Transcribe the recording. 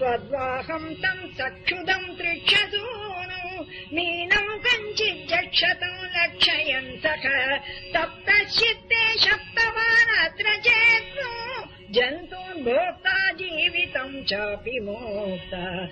त्वद्वाहम् तम् सक्षुदम् तृक्षसूनु मीनम् कञ्चिज्जक्षतम् लक्षयन् सख। तप्तश्चित्ते शप्तवानत्र अत्र जन्तून् भोक्ता जीवितम् चापि मोक्ता।